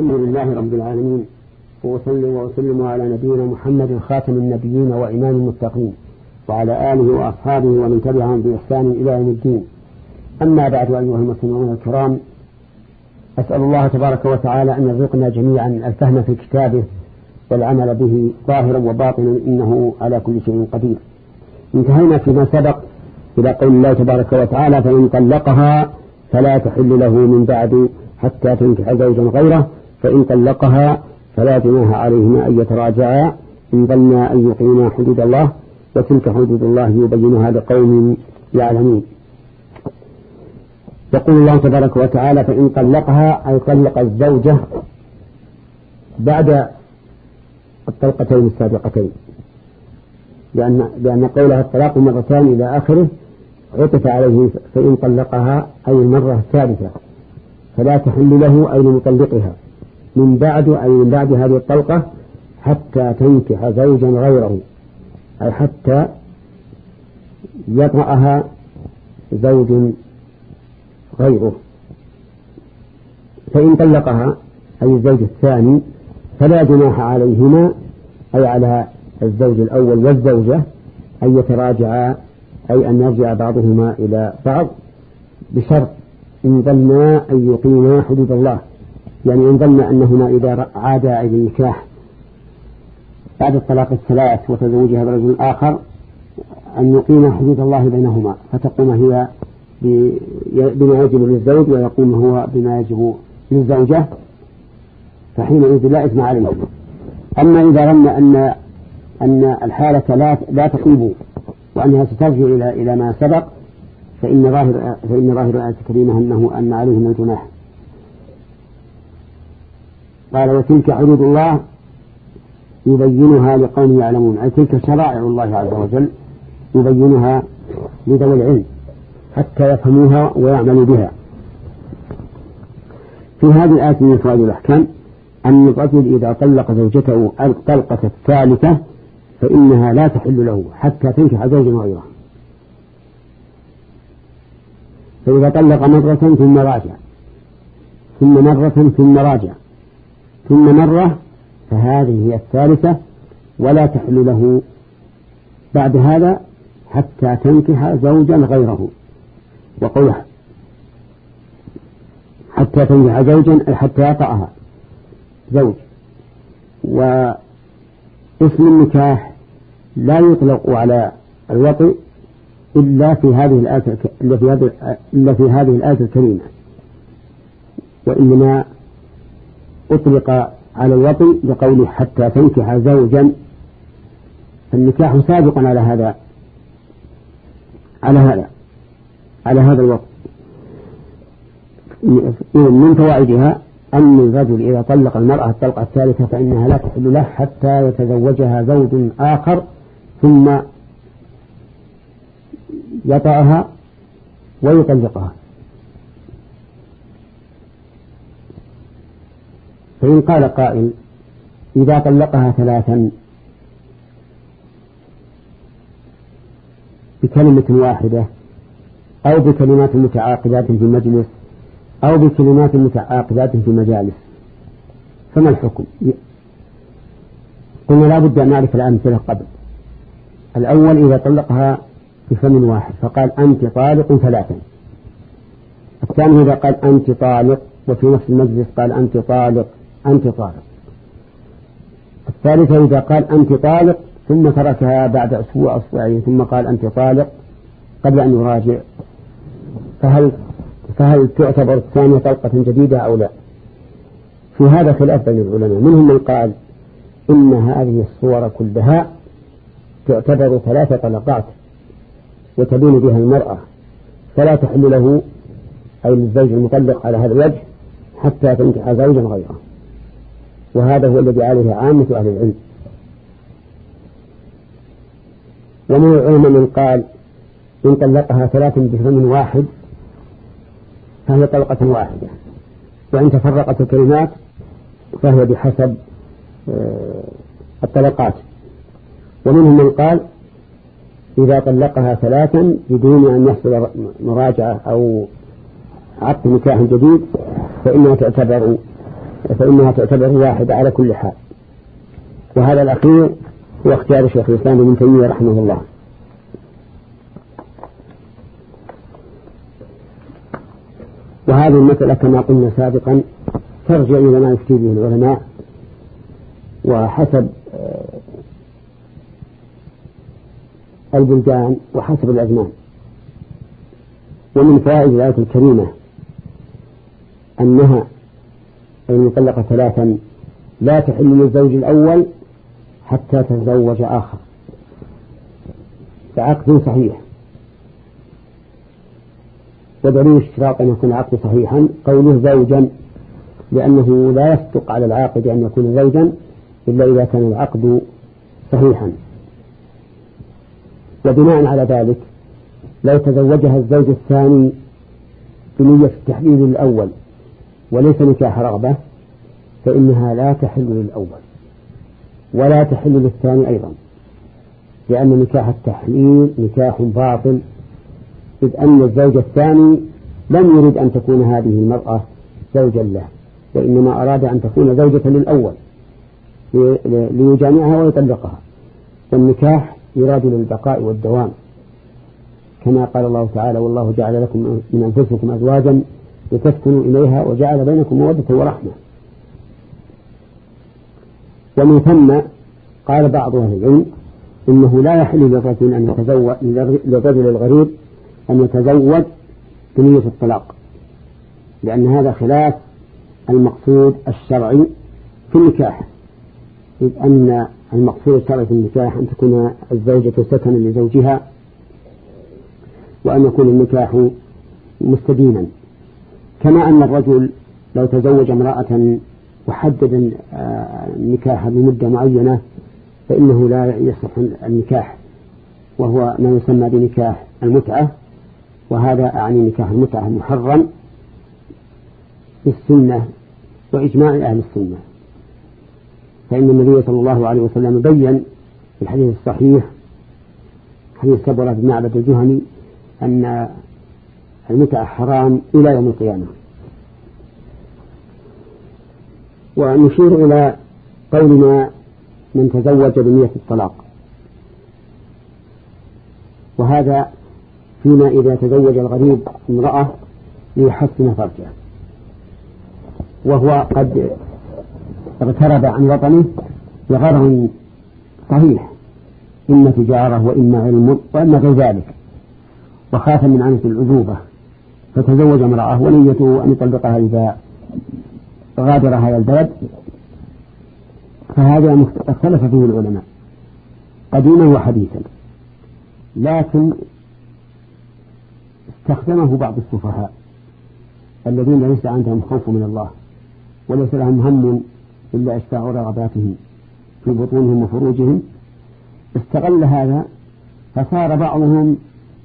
الحمد لله رب العالمين وأصلي وأسلم على نبينا محمد خاتم النبيين وإمام المتقين وعلى آله وأصحابه ومن تبعهم بإحسان إلى يوم الدين. أما بعد أيها المسلمون الكرام أسأل الله تبارك وتعالى أن يرزقنا جميعا الفهم في كتابه والعمل به ظاهرا وباطنا إنه على كل شيء قدير. انتهينا فيما سبق إلى قول الله تبارك وتعالى فإن طلقها فلا تحل له من بعد حتى تنكح زوجا غيره فإن طلقها فلا جناح عليهما أن يتراجعا. إن ظنا أن يقيما حدود الله وتلك حدود الله يبينها لقوم يعلمون. يقول الله تبارك وتعالى فإن طلقها أي طلق الزوجة بعد الطلقتين السابقتين. لأن, لأن قولها الطلاق مرتان إلى آخره عطف عليه فإن طلقها أي المرة الثالثة. فلا تحل له أي لمطلقها. من بعد أي من بعد هذه الطلقة حتى تنكح زوجا غيره أي حتى يطأها زوج غيره. فإن طلقها أي الزوج الثاني فلا جناح عليهما أي على الزوج الأول والزوجة أن يتراجعا أي أن يرجع بعضهما إلى بعض بشرط إن ظنا أن يقيما حدود الله. يعني إن ظن أنهما إذا عادا إلى النكاح بعد الطلاق الثلاث وتزوجها برجل آخر أن يقيم حدود الله بينهما فتقوم هي بما يجب للزوج ويقوم هو بما يجب للزوجة فحينئذ لا إثم عليهم أما إذا ظن أن أن الحالة لا لا تقيم وأنها سترجع إلى إلى ما سبق فإن ظاهر فإن ظاهر الآية الكريمة أنه أن عليهم الجناح. قال وتلك حدود الله يبينها لقوم يعلمون أي تلك شرائع الله عز وجل يبينها لذوي العلم حتى يفهموها ويعملوا بها. في هذه الآية من فوائد الأحكام أن الرجل إذا طلق زوجته الطلقة الثالثة فإنها لا تحل له حتى تنكح زوجا غيره. فإذا طلق مرة ثم راجع ثم مرة ثم راجع ثم مرة فهذه هي الثالثة ولا تحل له بعد هذا حتى تنكح زوجا غيره. وقوله حتى تنكح زوجا أي حتى يطأها. زوج. واسم النكاح لا يطلق على الوطئ إلا في هذه الآية إلا في هذه الآية الكريمة. وإنما أطلق على الوطي بقوله حتى تنكح زوجا. النكاح سابق على هذا على هذا على هذا الوقت من فوائدها أن الرجل إذا طلق المرأة الطلقة الثالثة فإنها لا تحل له حتى يتزوجها زوج آخر ثم يطأها ويطلقها. فإن قال قائل إذا طلقها ثلاثا بكلمة واحدة أو بكلمات متعاقبات في مجلس أو بكلمات متعاقبات في مجالس فما الحكم؟ قلنا لا بد أن نعرف الأمثلة قبل. الأول إذا طلقها بفم واحد فقال أنت طالق ثلاثا. الثاني إذا قال أنت طالق وفي نفس المجلس قال أنت طالق أنت طالق. الثالثة إذا قال أنت طالق ثم تركها بعد أسبوع أسبوعين ثم قال أنت طالق قبل أن يراجع. فهل فهل تعتبر الثانية طلقة جديدة أو لا؟ في هذا خلاف بين العلماء. منهم من قال إن هذه الصور كلها تعتبر ثلاث طلقات وتبين بها المرأة. فلا تحل له أي للزوج المطلق على هذا الوجه حتى تنكح زوجا غيره. وهذا هو الذي عليه عامة أهل العلم. ومن العلماء من قال إن طلقها ثلاث بفم واحد فهي طلقة واحدة. وإن تفرقت الكلمات فهي بحسب آه، الطلقات. ومنهم من قال إذا طلقها ثلاثا بدون أن يحصل مراجعة أو عقد نكاح جديد فإنها تعتبر فإنها تعتبر واحدة على كل حال. وهذا الأخير هو اختيار شيخ الإسلام ابن تيمية رحمه الله. وهذه المسألة كما قلنا سابقا ترجع إلى ما يفتي به العلماء وحسب آه، البلدان وحسب الأزمان. ومن فوائد الآية الكريمة أنها المطلقة ثلاثا لا تحل للزوج الأول حتى تتزوج آخر. فعقد صحيح. ودليل اشتراط أن يكون العقد صحيحا قوله زوجا لأنه لا يصدق على العاقد أن يكون زوجا إلا إذا كان العقد صحيحا. وبناء على ذلك لو تزوجها الزوج الثاني بنية التحليل الأول وليس نكاح رغبة فإنها لا تحل للأول ولا تحل للثاني أيضا لأن نكاح التحليل نكاح باطل إذ أن الزوج الثاني لم يرد أن تكون هذه المرأة زوجا له وإنما أراد أن تكون زوجة للأول ليجامعها ويطلقها. والنكاح يراد للبقاء والدوام كما قال الله تعالى والله جعل لكم من أنفسكم أزواجا لتسكنوا إليها وجعل بينكم مودة ورحمة. ومن ثم قال بعض أهل العلم إنه لا يحل للرجل أن يتزوج للرجل الغريب أن يتزوج بنية الطلاق لأن هذا خلاف المقصود الشرعي في النكاح. إذ أن المقصود الشرعي في النكاح أن تكون الزوجة سكنا لزوجها وأن يكون النكاح مستدينا كما أن الرجل لو تزوج امرأة وحدد النكاح بمدة معينة فإنه لا يصح النكاح وهو ما يسمى بنكاح المتعة وهذا أعني نكاح المتعة المحرم بالسنة وإجماع أهل السنة. فإن النبي صلى الله عليه وسلم بين في الحديث الصحيح حديث سبرة بن معبد الجهني أن المتعة حرام إلى يوم القيامة. ونشير إلى قولنا من تزوج بنية الطلاق. وهذا فيما إذا تزوج الغريب امرأة ليحسن فرجه وهو قد اغترب عن وطنه بغرض صحيح. إما تجارة وإما علم وإما غير ذلك. وخاف من عنة العذوبة. فتزوج امرأة ونيته أن يطلقها إذا غادر هذا البلد. فهذا اختلف فيه العلماء. قديما وحديثا. لكن استخدمه بعض السفهاء الذين ليس عندهم خوف من الله وليس لهم هم إلا إشباع رغباتهم في بطونهم وفروجهم استغل هذا فصار بعضهم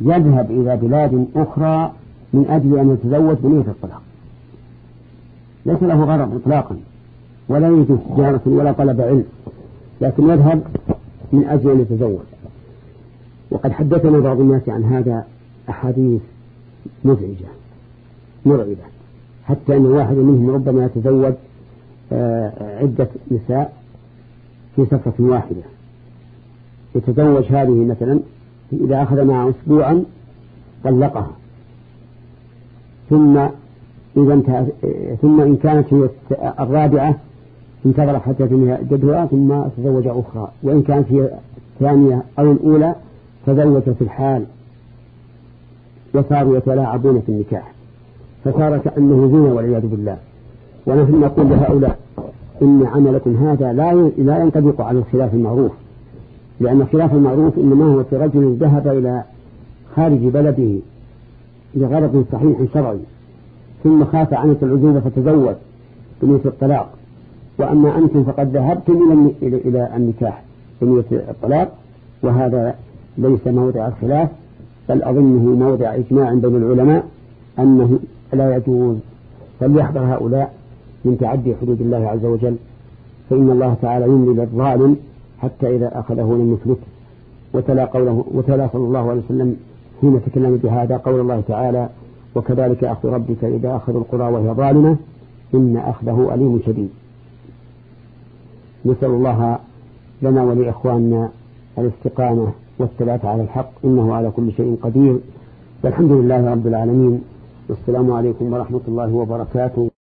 يذهب إلى بلاد أخرى من أجل أن يتزوج بنية الطلاق. ليس له غرض إطلاقا ولا يوجد تجارة ولا طلب علم لكن يذهب من أجل أن يتزوج. وقد حدثنا بعض الناس عن هذا أحاديث مزعجة مرعبة حتى أن واحد منهم ربما يتزوج آه، عدة نساء في سفرة واحدة. يتزوج هذه مثلا إذا أخذ معه أسبوعا طلقها. ثم إذا ثم إن كانت هي الرابعة انتظر حتى تنهي جدها ثم تزوج أخرى. وإن كانت هي الثانية أو الأولى تزوج في الحال وصاروا يتلاعبون في النكاح. فصار كأنه زنا والعياذ بالله. ونحن نقول لهؤلاء إن عملكم هذا لا لا ينطبق على الخلاف المعروف. لأن الخلاف المعروف إنما هو في رجل ذهب إلى خارج بلده لغرض صحيح شرعي ثم خاف عنة العزوبة فتزوج بنية الطلاق. وأما أنتم فقد ذهبتم إلى إلى النكاح بنية الطلاق وهذا ليس موضع الخلاف بل أظنه موضع إجماع بين العلماء أنه لا يجوز. فليحذر هؤلاء من تعدي حدود الله عز وجل فإن الله تعالى يملي للظالم حتى إذا أخذه لم يفلت وتلا قوله وتلا صلى الله عليه وسلم حين تكلم بهذا قول الله تعالى وكذلك أخذ ربك إذا أخذ القرى وهي ظالمة إن أخذه أليم شديد. نسأل الله لنا ولإخواننا الاستقامة والثبات على الحق إنه على كل شيء قدير. والحمد لله رب العالمين والسلام عليكم ورحمة الله وبركاته.